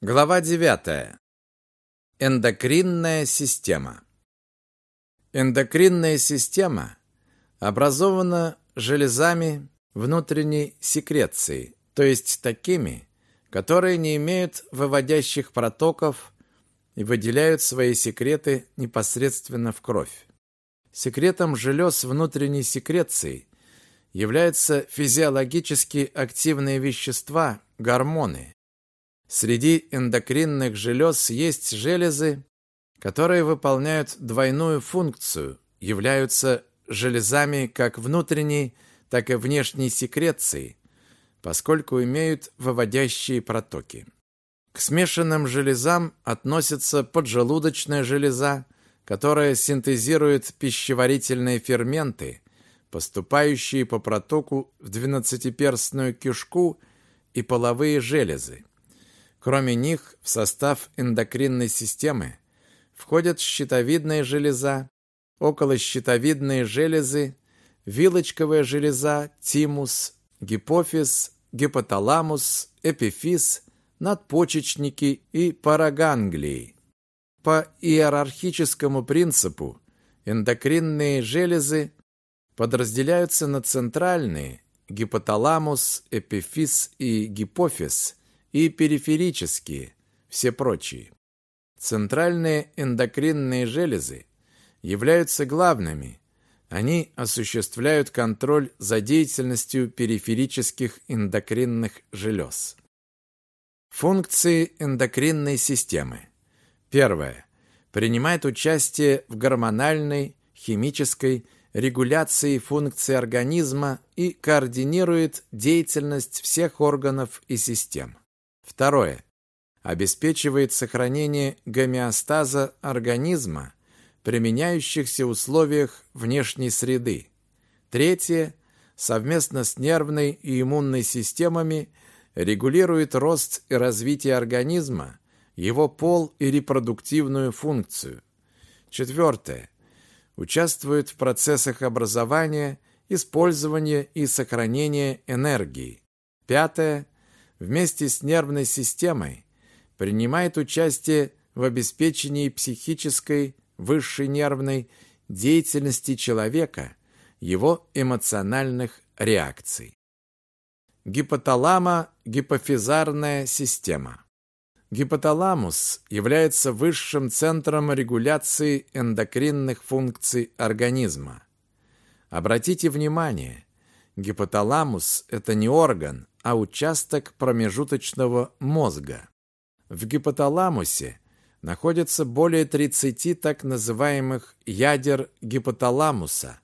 Глава 9. Эндокринная система. Эндокринная система образована железами внутренней секреции, то есть такими, которые не имеют выводящих протоков и выделяют свои секреты непосредственно в кровь. Секретом желез внутренней секреции являются физиологически активные вещества, гормоны. Среди эндокринных желез есть железы, которые выполняют двойную функцию, являются железами как внутренней, так и внешней секреции, поскольку имеют выводящие протоки. К смешанным железам относятся поджелудочная железа, которая синтезирует пищеварительные ферменты, поступающие по протоку в двенадцатиперстную кишку и половые железы. Кроме них, в состав эндокринной системы входят щитовидная железа, околощитовидные железы, вилочковая железа, тимус, гипофиз, гипоталамус, эпифиз, надпочечники и параганглии. По иерархическому принципу эндокринные железы подразделяются на центральные гипоталамус, эпифиз и гипофиз и периферические, все прочие. Центральные эндокринные железы являются главными. Они осуществляют контроль за деятельностью периферических эндокринных желез. Функции эндокринной системы. Первое. Принимает участие в гормональной, химической, регуляции функций организма и координирует деятельность всех органов и систем. Второе. Обеспечивает сохранение гомеостаза организма при меняющихся условиях внешней среды. Третье. Совместно с нервной и иммунной системами регулирует рост и развитие организма, его пол и репродуктивную функцию. Четвертое участвует в процессах образования, использования и сохранения энергии. Пятое. Вместе с нервной системой принимает участие в обеспечении психической, высшей нервной деятельности человека, его эмоциональных реакций. Гипоталамо-гипофизарная система. Гипоталамус является высшим центром регуляции эндокринных функций организма. Обратите внимание, гипоталамус – это не орган, а участок промежуточного мозга. В гипоталамусе находится более 30 так называемых ядер гипоталамуса,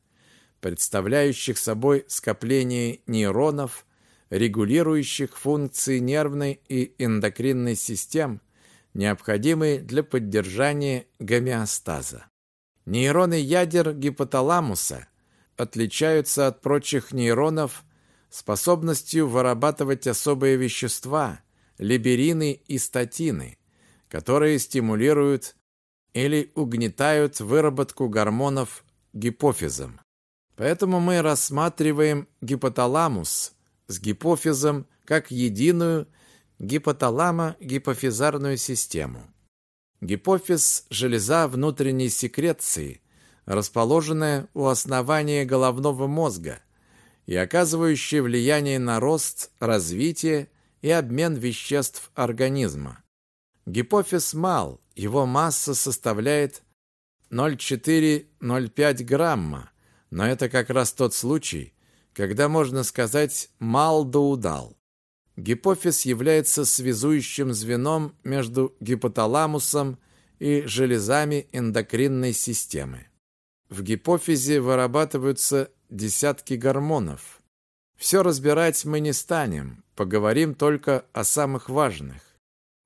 представляющих собой скопление нейронов, регулирующих функции нервной и эндокринной систем, необходимые для поддержания гомеостаза. Нейроны ядер гипоталамуса отличаются от прочих нейронов способностью вырабатывать особые вещества, либерины и статины, которые стимулируют или угнетают выработку гормонов гипофизом. Поэтому мы рассматриваем гипоталамус с гипофизом как единую гипоталамо-гипофизарную систему. Гипофиз – железа внутренней секреции, расположенная у основания головного мозга и оказывающая влияние на рост, развитие и обмен веществ организма. Гипофиз мал, его масса составляет 0,4-0,5 грамма, но это как раз тот случай, когда можно сказать «мал да удал». Гипофиз является связующим звеном между гипоталамусом и железами эндокринной системы. В гипофизе вырабатываются десятки гормонов. Все разбирать мы не станем, поговорим только о самых важных.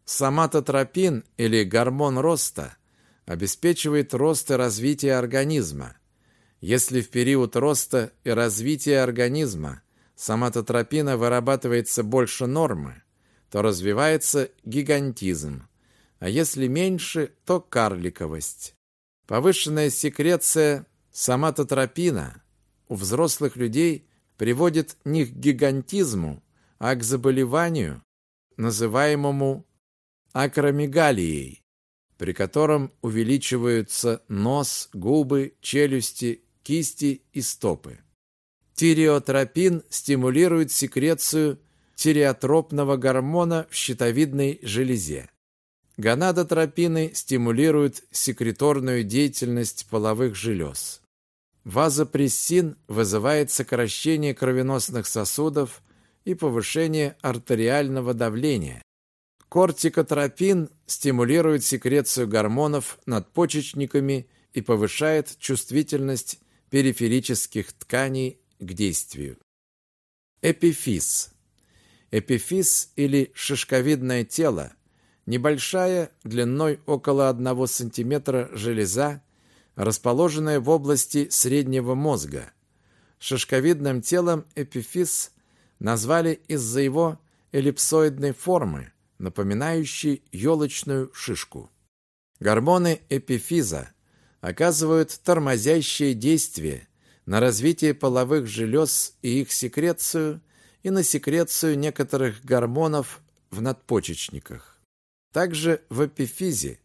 Соматотропин или гормон роста обеспечивает рост и развитие организма, если в период роста и развития организма соматотропина вырабатывается больше нормы, то развивается гигантизм, а если меньше, то карликовость. Повышенная секреция соматотропина у взрослых людей приводит не к гигантизму, а к заболеванию, называемому акромегалией, при котором увеличиваются нос, губы, челюсти, кисти и стопы. Тиреотропин стимулирует секрецию тиреотропного гормона в щитовидной железе. Гонадотропины стимулируют секреторную деятельность половых желез. Вазопрессин вызывает сокращение кровеносных сосудов и повышение артериального давления. Кортикотропин стимулирует секрецию гормонов надпочечниками и повышает чувствительность периферических тканей к действию. Эпифиз. Эпифиз или шишковидное тело – небольшая, длиной около 1 см железа, расположенная в области среднего мозга. Шишковидным телом эпифиз назвали из-за его эллипсоидной формы, напоминающей елочную шишку. Гормоны эпифиза оказывают тормозящее действие на развитие половых желез и их секрецию и на секрецию некоторых гормонов в надпочечниках. Также в эпифизе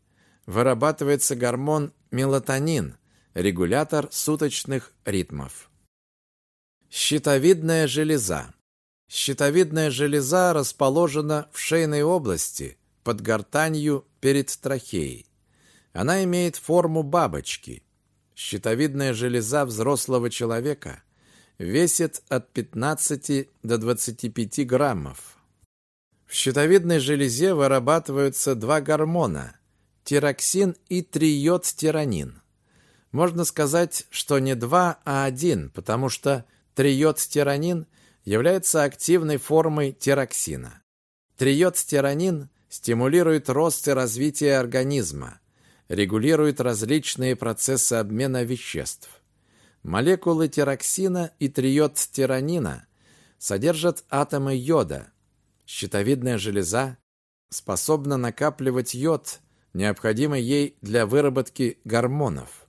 вырабатывается гормон мелатонин, регулятор суточных ритмов. Щитовидная железа. Щитовидная железа расположена в шейной области, под гортанью перед трахеей. Она имеет форму бабочки. Щитовидная железа взрослого человека весит от 15 до 25 граммов. В щитовидной железе вырабатываются два гормона – тироксин и триодтиронин. Можно сказать, что не два, а один, потому что триодтиронин является активной формой тироксина. Триодтиронин стимулирует рост и развитие организма, регулирует различные процессы обмена веществ. Молекулы тироксина и триодтиронина содержат атомы йода. Щитовидная железа способна накапливать йод, необходимый ей для выработки гормонов.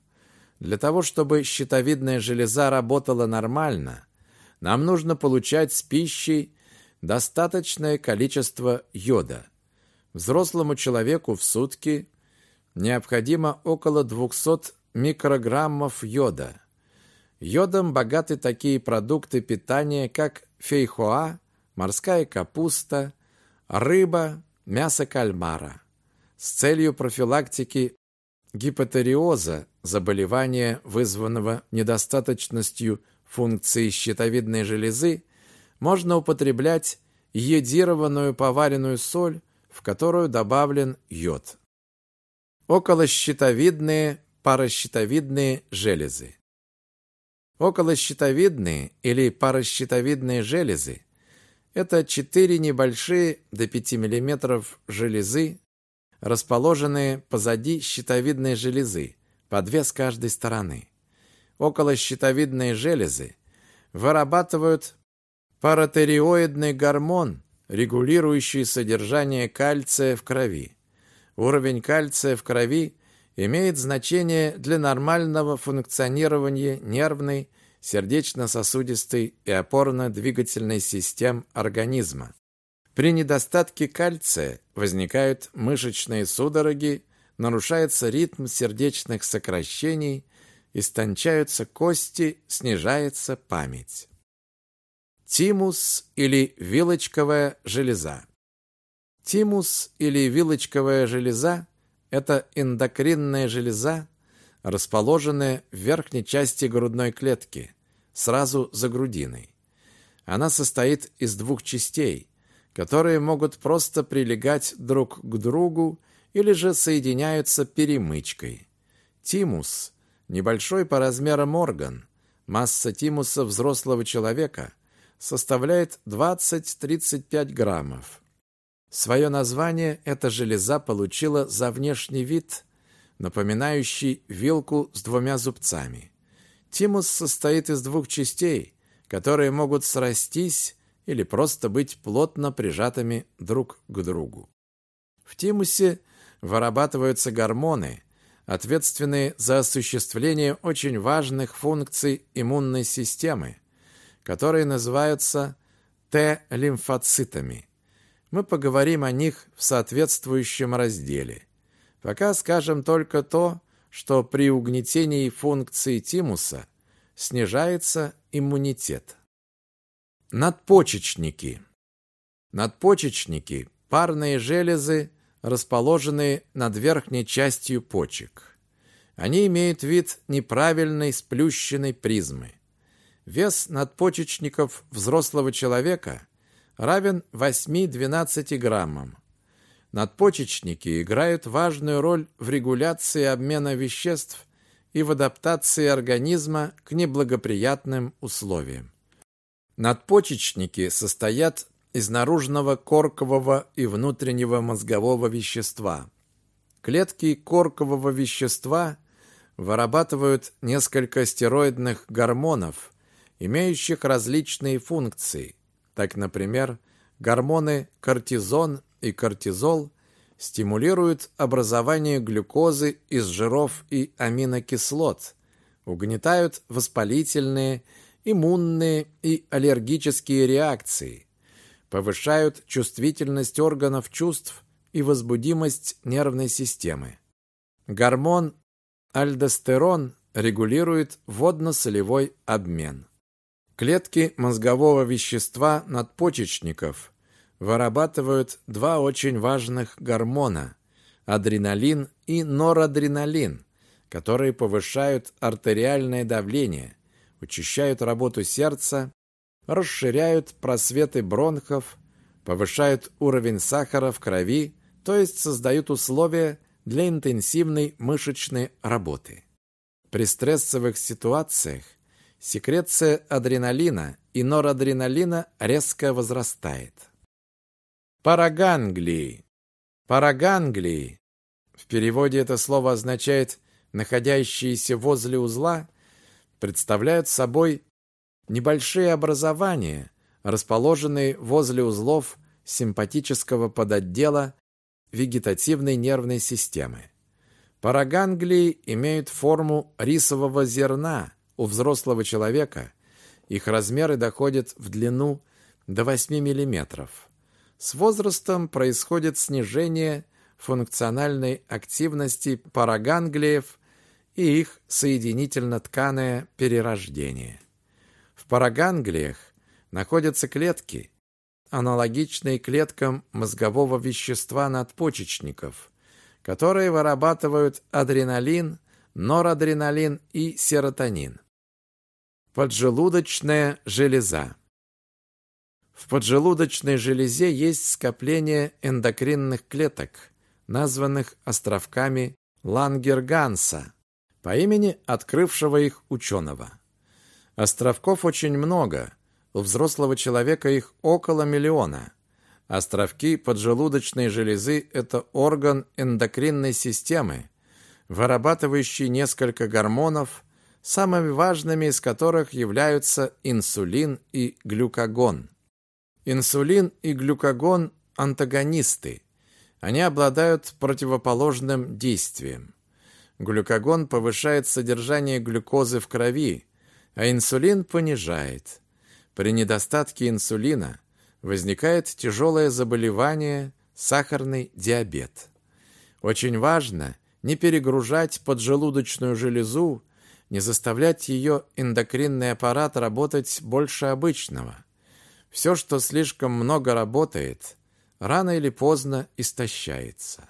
Для того, чтобы щитовидная железа работала нормально, нам нужно получать с пищей достаточное количество йода. Взрослому человеку в сутки необходимо около 200 микрограммов йода. Йодом богаты такие продукты питания, как фейхоа, морская капуста, рыба, мясо кальмара. С целью профилактики гипотериоза, заболевания, вызванного недостаточностью функции щитовидной железы, можно употреблять йодированную поваренную соль, в которую добавлен йод. Околощитовидные, паращитовидные железы. Околощитовидные или паращитовидные железы – это четыре небольшие до 5 мм железы, расположенные позади щитовидной железы, по две с каждой стороны. Околощитовидные железы вырабатывают паратериоидный гормон, регулирующий содержание кальция в крови. Уровень кальция в крови имеет значение для нормального функционирования нервной, сердечно-сосудистой и опорно-двигательной систем организма. При недостатке кальция возникают мышечные судороги, нарушается ритм сердечных сокращений, истончаются кости, снижается память. Тимус или вилочковая железа. Тимус или вилочковая железа – это эндокринная железа, расположенная в верхней части грудной клетки, сразу за грудиной. Она состоит из двух частей, которые могут просто прилегать друг к другу или же соединяются перемычкой. Тимус – небольшой по размерам орган. Масса тимуса взрослого человека составляет 20-35 граммов. Свое название эта железа получила за внешний вид, напоминающий вилку с двумя зубцами. Тимус состоит из двух частей, которые могут срастись или просто быть плотно прижатыми друг к другу. В тимусе вырабатываются гормоны, ответственные за осуществление очень важных функций иммунной системы, которые называются Т-лимфоцитами. Мы поговорим о них в соответствующем разделе. Пока скажем только то, что при угнетении функции тимуса снижается иммунитет. Надпочечники. Надпочечники – парные железы, расположенные над верхней частью почек. Они имеют вид неправильной сплющенной призмы. Вес надпочечников взрослого человека равен 8-12 граммам. Надпочечники играют важную роль в регуляции обмена веществ и в адаптации организма к неблагоприятным условиям. Надпочечники состоят из наружного коркового и внутреннего мозгового вещества. Клетки коркового вещества вырабатывают несколько стероидных гормонов, имеющих различные функции. Так, например, гормоны кортизон и кортизол стимулируют образование глюкозы из жиров и аминокислот, угнетают воспалительные иммунные и аллергические реакции, повышают чувствительность органов чувств и возбудимость нервной системы. Гормон альдостерон регулирует водно-солевой обмен. Клетки мозгового вещества надпочечников вырабатывают два очень важных гормона – адреналин и норадреналин, которые повышают артериальное давление – учащают работу сердца, расширяют просветы бронхов, повышают уровень сахара в крови, то есть создают условия для интенсивной мышечной работы. При стрессовых ситуациях секреция адреналина и норадреналина резко возрастает. Параганглии. Параганглии. В переводе это слово означает «находящиеся возле узла» представляют собой небольшие образования, расположенные возле узлов симпатического подотдела вегетативной нервной системы. Параганглии имеют форму рисового зерна у взрослого человека. Их размеры доходят в длину до 8 мм. С возрастом происходит снижение функциональной активности параганглиев и их соединительно-тканое перерождение. В параганглиях находятся клетки, аналогичные клеткам мозгового вещества надпочечников, которые вырабатывают адреналин, норадреналин и серотонин. Поджелудочная железа. В поджелудочной железе есть скопление эндокринных клеток, названных островками Лангерганса, по имени открывшего их ученого. Островков очень много, у взрослого человека их около миллиона. Островки поджелудочной железы – это орган эндокринной системы, вырабатывающий несколько гормонов, самыми важными из которых являются инсулин и глюкагон. Инсулин и глюкагон – антагонисты. Они обладают противоположным действием. Глюкагон повышает содержание глюкозы в крови, а инсулин понижает. При недостатке инсулина возникает тяжелое заболевание, сахарный диабет. Очень важно не перегружать поджелудочную железу, не заставлять ее эндокринный аппарат работать больше обычного. Все, что слишком много работает, рано или поздно истощается.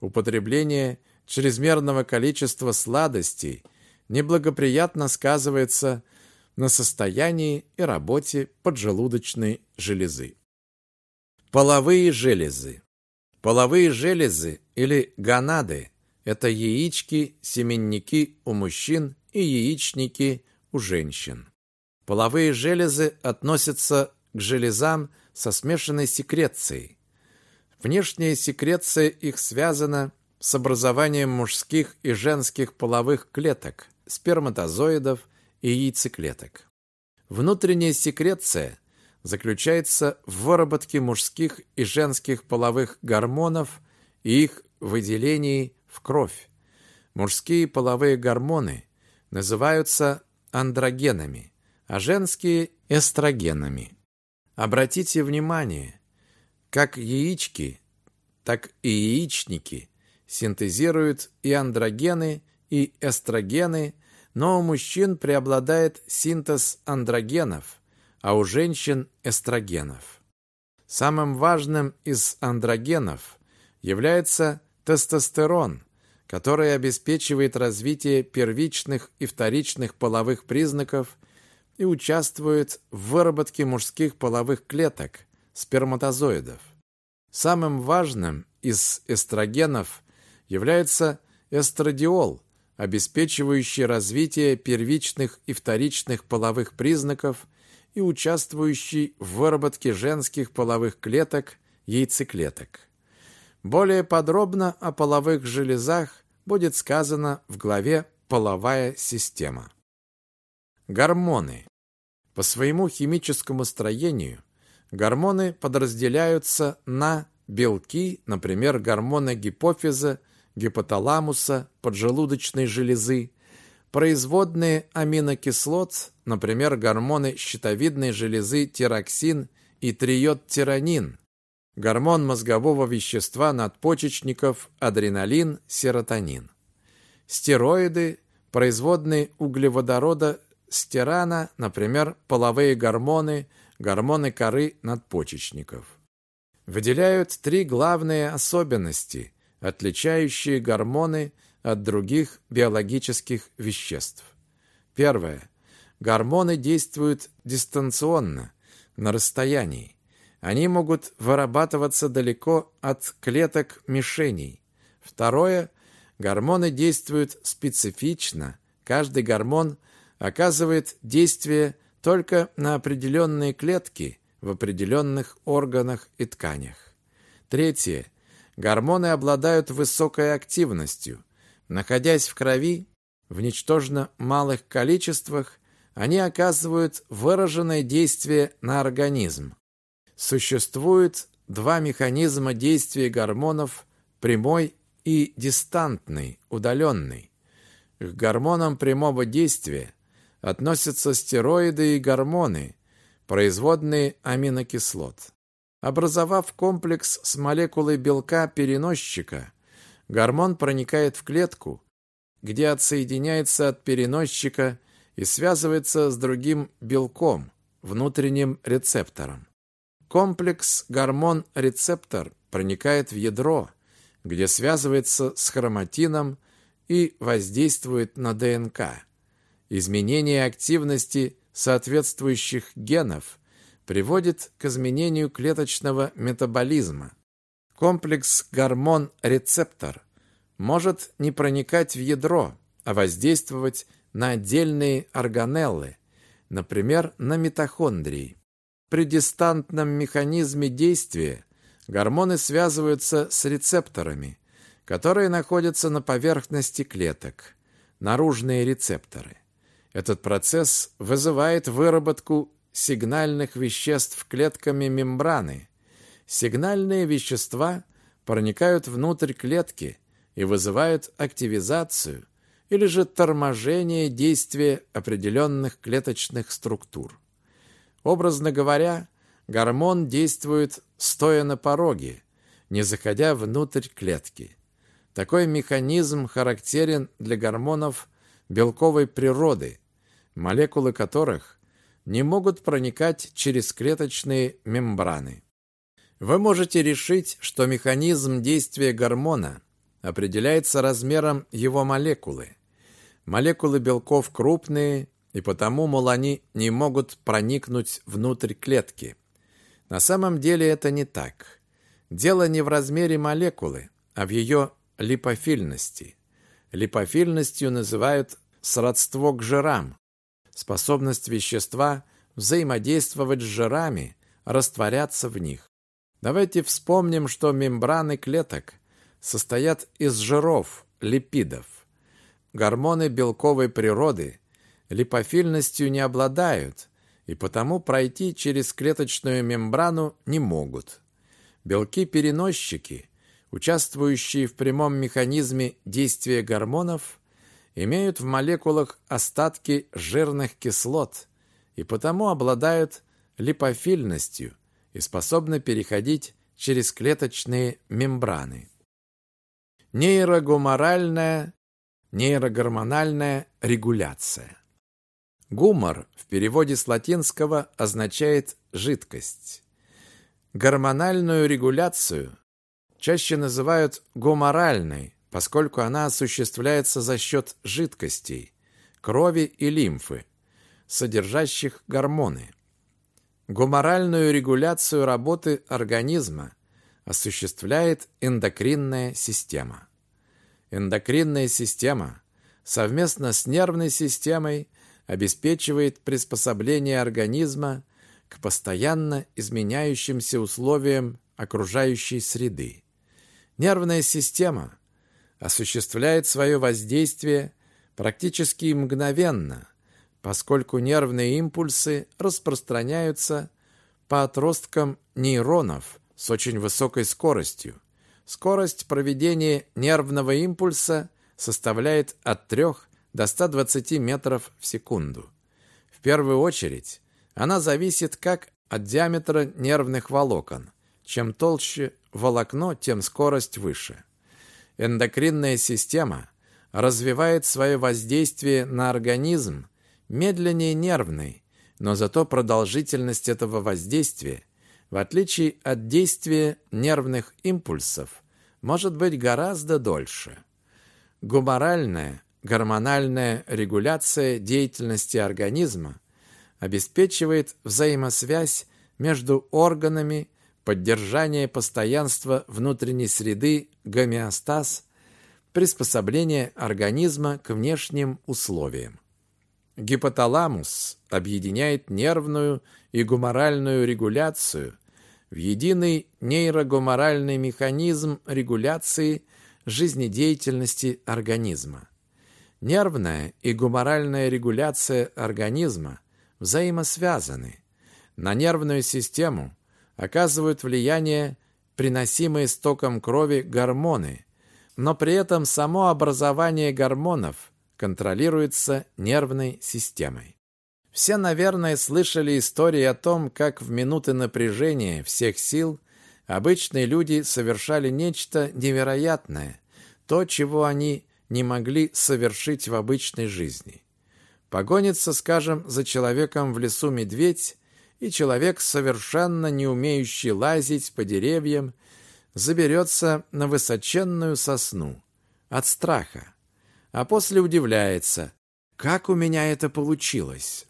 Употребление – чрезмерного количества сладостей неблагоприятно сказывается на состоянии и работе поджелудочной железы. Половые железы. Половые железы или гонады – это яички, семенники у мужчин и яичники у женщин. Половые железы относятся к железам со смешанной секрецией. Внешняя секреция их связана с образованием мужских и женских половых клеток, сперматозоидов и яйцеклеток. Внутренняя секреция заключается в выработке мужских и женских половых гормонов и их выделении в кровь. Мужские половые гормоны называются андрогенами, а женские – эстрогенами. Обратите внимание, Как яички, так и яичники синтезируют и андрогены, и эстрогены, но у мужчин преобладает синтез андрогенов, а у женщин – эстрогенов. Самым важным из андрогенов является тестостерон, который обеспечивает развитие первичных и вторичных половых признаков и участвует в выработке мужских половых клеток, сперматозоидов. Самым важным из эстрогенов является эстрадиол, обеспечивающий развитие первичных и вторичных половых признаков и участвующий в выработке женских половых клеток, яйцеклеток. Более подробно о половых железах будет сказано в главе «Половая система». Гормоны. По своему химическому строению гормоны подразделяются на белки, например, гормоны гипофиза, гипоталамуса, поджелудочной железы, производные аминокислот, например, гормоны щитовидной железы тироксин и триодтиронин, гормон мозгового вещества надпочечников адреналин, серотонин. Стероиды, производные углеводорода стирана, например, половые гормоны, гормоны коры надпочечников. Выделяют три главные особенности, отличающие гормоны от других биологических веществ. Первое. Гормоны действуют дистанционно, на расстоянии. Они могут вырабатываться далеко от клеток мишеней. Второе. Гормоны действуют специфично. Каждый гормон оказывает действие только на определенные клетки в определенных органах и тканях. Третье. Гормоны обладают высокой активностью. Находясь в крови, в ничтожно малых количествах, они оказывают выраженное действие на организм. Существует два механизма действия гормонов – прямой и дистантный, удаленный. К гормонам прямого действия относятся стероиды и гормоны, производные аминокислот. Образовав комплекс с молекулой белка-переносчика, гормон проникает в клетку, где отсоединяется от переносчика и связывается с другим белком, внутренним рецептором. Комплекс гормон-рецептор проникает в ядро, где связывается с хроматином и воздействует на ДНК. Изменение активности соответствующих генов приводит к изменению клеточного метаболизма. Комплекс гормон-рецептор может не проникать в ядро, а воздействовать на отдельные органеллы, например, на митохондрии. При дистантном механизме действия гормоны связываются с рецепторами, которые находятся на поверхности клеток, наружные рецепторы. Этот процесс вызывает выработку сигнальных веществ клетками мембраны. Сигнальные вещества проникают внутрь клетки и вызывают активизацию или же торможение действия определенных клеточных структур. Образно говоря, гормон действует стоя на пороге, не заходя внутрь клетки. Такой механизм характерен для гормонов белковой природы, молекулы которых не могут проникать через клеточные мембраны. Вы можете решить, что механизм действия гормона определяется размером его молекулы. Молекулы белков крупные, и потому, мол, они не могут проникнуть внутрь клетки. На самом деле это не так. Дело не в размере молекулы, а в ее липофильности. Липофильностью называют сродство к жирам, способность вещества взаимодействовать с жирами, растворяться в них. Давайте вспомним, что мембраны клеток состоят из жиров, липидов. Гормоны белковой природы липофильностью не обладают и потому пройти через клеточную мембрану не могут. Белки-переносчики, участвующие в прямом механизме действия гормонов, имеют в молекулах остатки жирных кислот и потому обладают липофильностью и способны переходить через клеточные мембраны. Нейрогуморальная, нейрогормональная регуляция. Гумор в переводе с латинского означает «жидкость». Гормональную регуляцию чаще называют гуморальной, поскольку она осуществляется за счет жидкостей, крови и лимфы, содержащих гормоны. Гуморальную регуляцию работы организма осуществляет эндокринная система. Эндокринная система совместно с нервной системой обеспечивает приспособление организма к постоянно изменяющимся условиям окружающей среды. Нервная система осуществляет свое воздействие практически мгновенно, поскольку нервные импульсы распространяются по отросткам нейронов с очень высокой скоростью. Скорость проведения нервного импульса составляет от 3 до 120 метров в секунду. В первую очередь она зависит как от диаметра нервных волокон. Чем толще волокно, тем скорость выше. Эндокринная система развивает свое воздействие на организм медленнее нервной, но зато продолжительность этого воздействия, в отличие от действия нервных импульсов, может быть гораздо дольше. Гуморальная, гормональная регуляция деятельности организма обеспечивает взаимосвязь между органами, поддержание постоянства внутренней среды, гомеостаз, приспособление организма к внешним условиям. Гипоталамус объединяет нервную и гуморальную регуляцию в единый нейрогуморальный механизм регуляции жизнедеятельности организма. Нервная и гуморальная регуляция организма взаимосвязаны. На нервную систему оказывают влияние приносимые стоком крови гормоны, но при этом само образование гормонов контролируется нервной системой. Все, наверное, слышали истории о том, как в минуты напряжения всех сил обычные люди совершали нечто невероятное, то, чего они не могли совершить в обычной жизни. Погонится, скажем, за человеком в лесу медведь, и человек, совершенно не умеющий лазить по деревьям, заберется на высоченную сосну от страха а после удивляется, как у меня это получилось.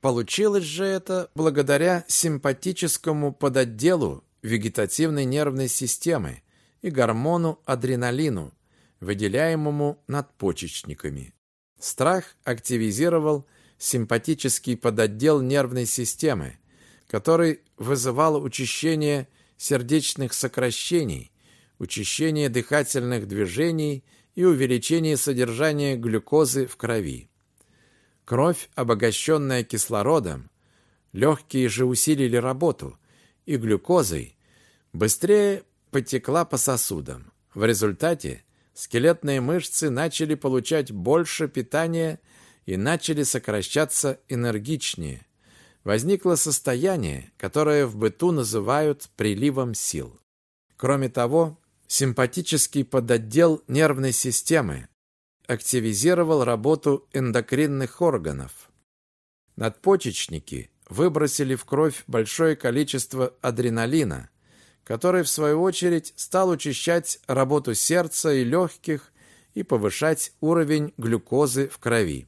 Получилось же это благодаря симпатическому подотделу вегетативной нервной системы и гормону адреналину, выделяемому надпочечниками. Страх активизировал симпатический подотдел нервной системы, который вызывал учащение сердечных сокращений, учащение дыхательных движений и увеличение содержания глюкозы в крови. Кровь, обогащенная кислородом, легкие же усилили работу, и глюкозой быстрее потекла по сосудам. В результате скелетные мышцы начали получать больше питания и начали сокращаться энергичнее. Возникло состояние, которое в быту называют приливом сил. Кроме того, Симпатический подотдел нервной системы активизировал работу эндокринных органов. Надпочечники выбросили в кровь большое количество адреналина, который, в свою очередь, стал учащать работу сердца и легких и повышать уровень глюкозы в крови.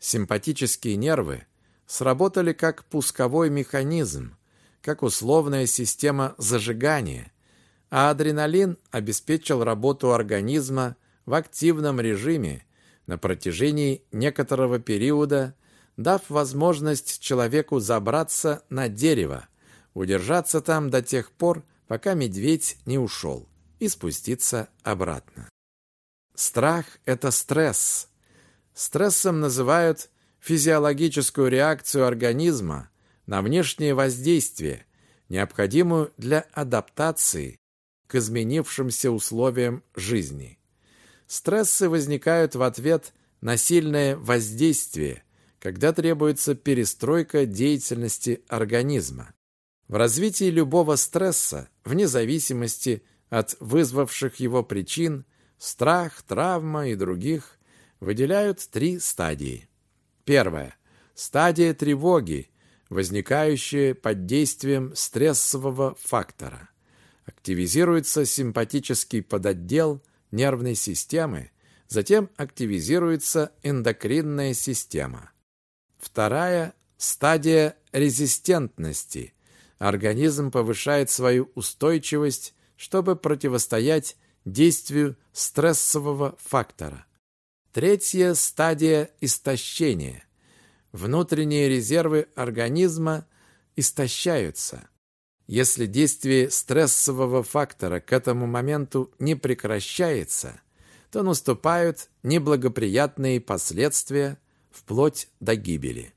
Симпатические нервы сработали как пусковой механизм, как условная система зажигания, а адреналин обеспечил работу организма в активном режиме на протяжении некоторого периода, дав возможность человеку забраться на дерево, удержаться там до тех пор, пока медведь не ушел, и спуститься обратно. Страх – это стресс. Стрессом называют физиологическую реакцию организма на внешнее воздействие, необходимую для адаптации к изменившимся условиям жизни. Стрессы возникают в ответ на сильное воздействие, когда требуется перестройка деятельности организма. В развитии любого стресса, вне зависимости от вызвавших его причин, страх, травма и других, выделяют три стадии. Первая. Стадия тревоги, возникающая под действием стрессового фактора. Активизируется симпатический подотдел нервной системы, затем активизируется эндокринная система. Вторая – стадия резистентности. Организм повышает свою устойчивость, чтобы противостоять действию стрессового фактора. Третья стадия истощения. Внутренние резервы организма истощаются. Если действие стрессового фактора к этому моменту не прекращается, то наступают неблагоприятные последствия вплоть до гибели.